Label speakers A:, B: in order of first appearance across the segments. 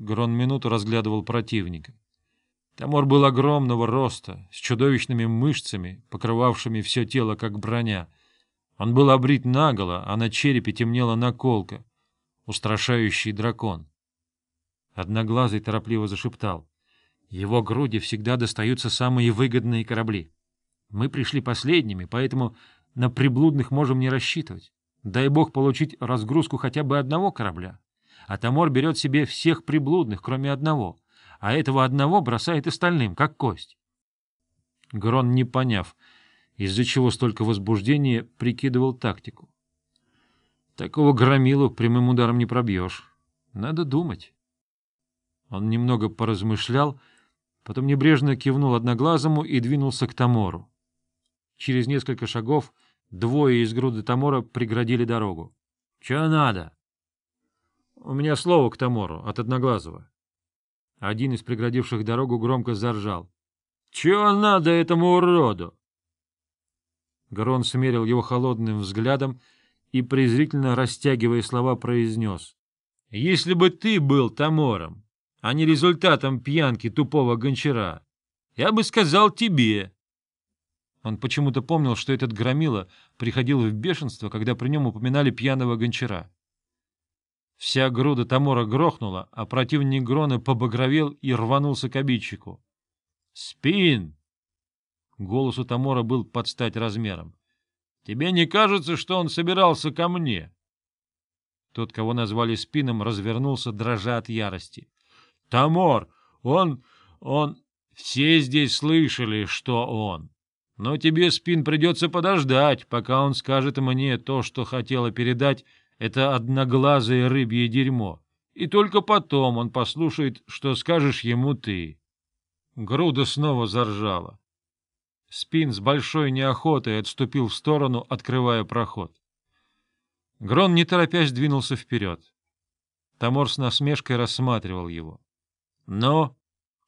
A: Грон минуту разглядывал противника. Тамор был огромного роста, с чудовищными мышцами, покрывавшими все тело, как броня. Он был обрит наголо, а на черепе темнела наколка, устрашающий дракон. Одноглазый торопливо зашептал. Его груди всегда достаются самые выгодные корабли. Мы пришли последними, поэтому на приблудных можем не рассчитывать. Дай бог получить разгрузку хотя бы одного корабля. А Тамор берет себе всех приблудных, кроме одного — а этого одного бросает остальным, как кость. Грон, не поняв, из-за чего столько возбуждения, прикидывал тактику. Такого громилу прямым ударом не пробьешь. Надо думать. Он немного поразмышлял, потом небрежно кивнул одноглазому и двинулся к Тамору. Через несколько шагов двое из груды Тамора преградили дорогу. — Чего надо? — У меня слово к Тамору от Одноглазого. Один из преградивших дорогу громко заржал. — Чего надо этому уроду? Гарон смерил его холодным взглядом и, презрительно растягивая слова, произнес. — Если бы ты был Тамором, а не результатом пьянки тупого гончара, я бы сказал тебе. Он почему-то помнил, что этот громила приходил в бешенство, когда при нем упоминали пьяного гончара. Вся груда Тамора грохнула, а противник Грона побагровел и рванулся к обидчику. «Спин!» Голос у Тамора был под стать размером. «Тебе не кажется, что он собирался ко мне?» Тот, кого назвали Спином, развернулся, дрожа от ярости. «Тамор! Он... он... Все здесь слышали, что он. Но тебе, Спин, придется подождать, пока он скажет мне то, что хотела передать это одноглазое рыбье дерьмо, и только потом он послушает, что скажешь ему ты. Груда снова заржала. Спин с большой неохотой отступил в сторону, открывая проход. Грон, не торопясь, двинулся вперед. Тамор с насмешкой рассматривал его. — Но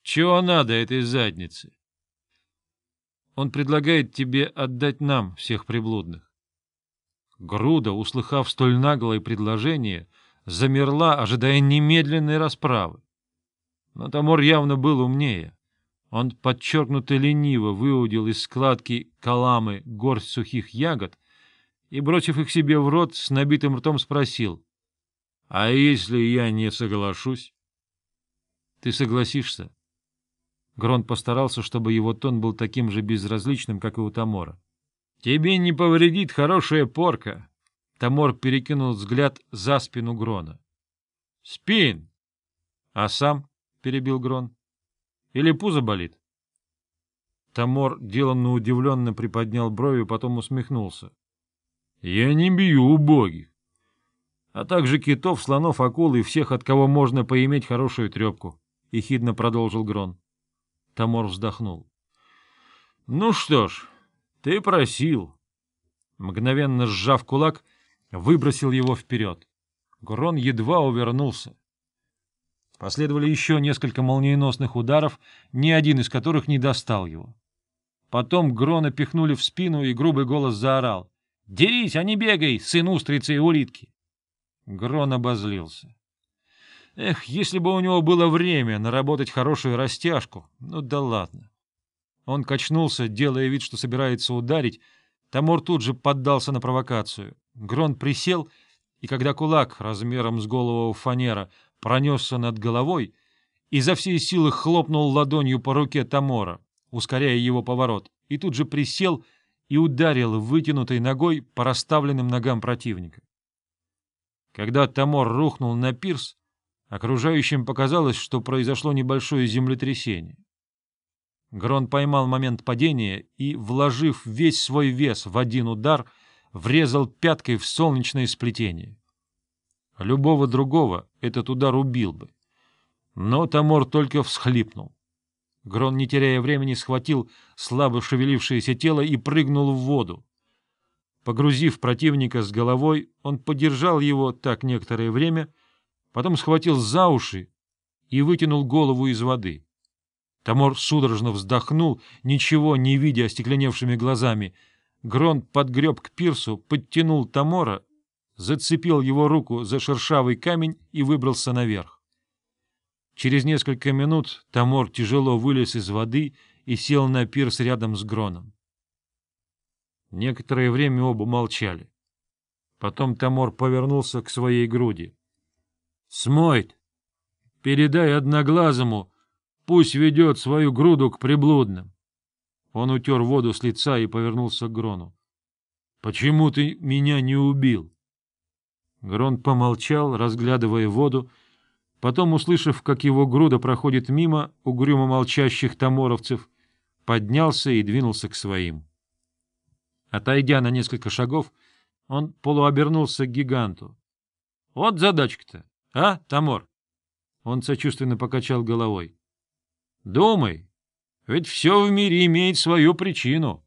A: чего надо этой заднице? Он предлагает тебе отдать нам всех приблудных. Груда, услыхав столь наглое предложение, замерла, ожидая немедленной расправы. Но Тамор явно был умнее. Он подчеркнуто лениво выудил из складки каламы горсть сухих ягод и, бросив их себе в рот, с набитым ртом спросил, «А если я не соглашусь?» «Ты согласишься?» Грон постарался, чтобы его тон был таким же безразличным, как и у Тамора. Тебе не повредит хорошая порка. Тамор перекинул взгляд за спину Грона. — Спин! — А сам? — перебил Грон. — Или пузо болит? Тамор деланно удивленно приподнял брови, потом усмехнулся. — Я не бью убогих. А также китов, слонов, акул и всех, от кого можно поиметь хорошую трепку, — ехидно продолжил Грон. Тамор вздохнул. — Ну что ж, ты просил. Мгновенно сжав кулак, выбросил его вперед. Грон едва увернулся. Последовали еще несколько молниеносных ударов, ни один из которых не достал его. Потом Грона пихнули в спину, и грубый голос заорал. — Дерись, а не бегай, сын устрицы и улитки! Грон обозлился. Эх, если бы у него было время наработать хорошую растяжку, ну да ладно. Он качнулся, делая вид, что собирается ударить. Тамор тут же поддался на провокацию. Грон присел, и когда кулак размером с голову фанера пронесся над головой, изо всей силы хлопнул ладонью по руке Тамора, ускоряя его поворот, и тут же присел и ударил вытянутой ногой по расставленным ногам противника. Когда Тамор рухнул на пирс, окружающим показалось, что произошло небольшое землетрясение. Грон поймал момент падения и, вложив весь свой вес в один удар, врезал пяткой в солнечное сплетение. Любого другого этот удар убил бы. Но Тамор только всхлипнул. Грон, не теряя времени, схватил слабо шевелившееся тело и прыгнул в воду. Погрузив противника с головой, он подержал его так некоторое время, потом схватил за уши и вытянул голову из воды. Тамор судорожно вздохнул, ничего не видя остекленевшими глазами. Грон подгреб к пирсу, подтянул Тамора, зацепил его руку за шершавый камень и выбрался наверх. Через несколько минут Тамор тяжело вылез из воды и сел на пирс рядом с Гроном. Некоторое время оба молчали. Потом Тамор повернулся к своей груди. — Смойт, передай одноглазому, пусть ведет свою груду к приблудным. Он утер воду с лица и повернулся к Грону. — Почему ты меня не убил? Грон помолчал, разглядывая воду, потом, услышав, как его груда проходит мимо угрюмо молчащих таморовцев, поднялся и двинулся к своим. Отойдя на несколько шагов, он полуобернулся к гиганту. — Вот задачка-то, а, Тамор? Он сочувственно покачал головой. — Думай, ведь все в мире имеет свою причину.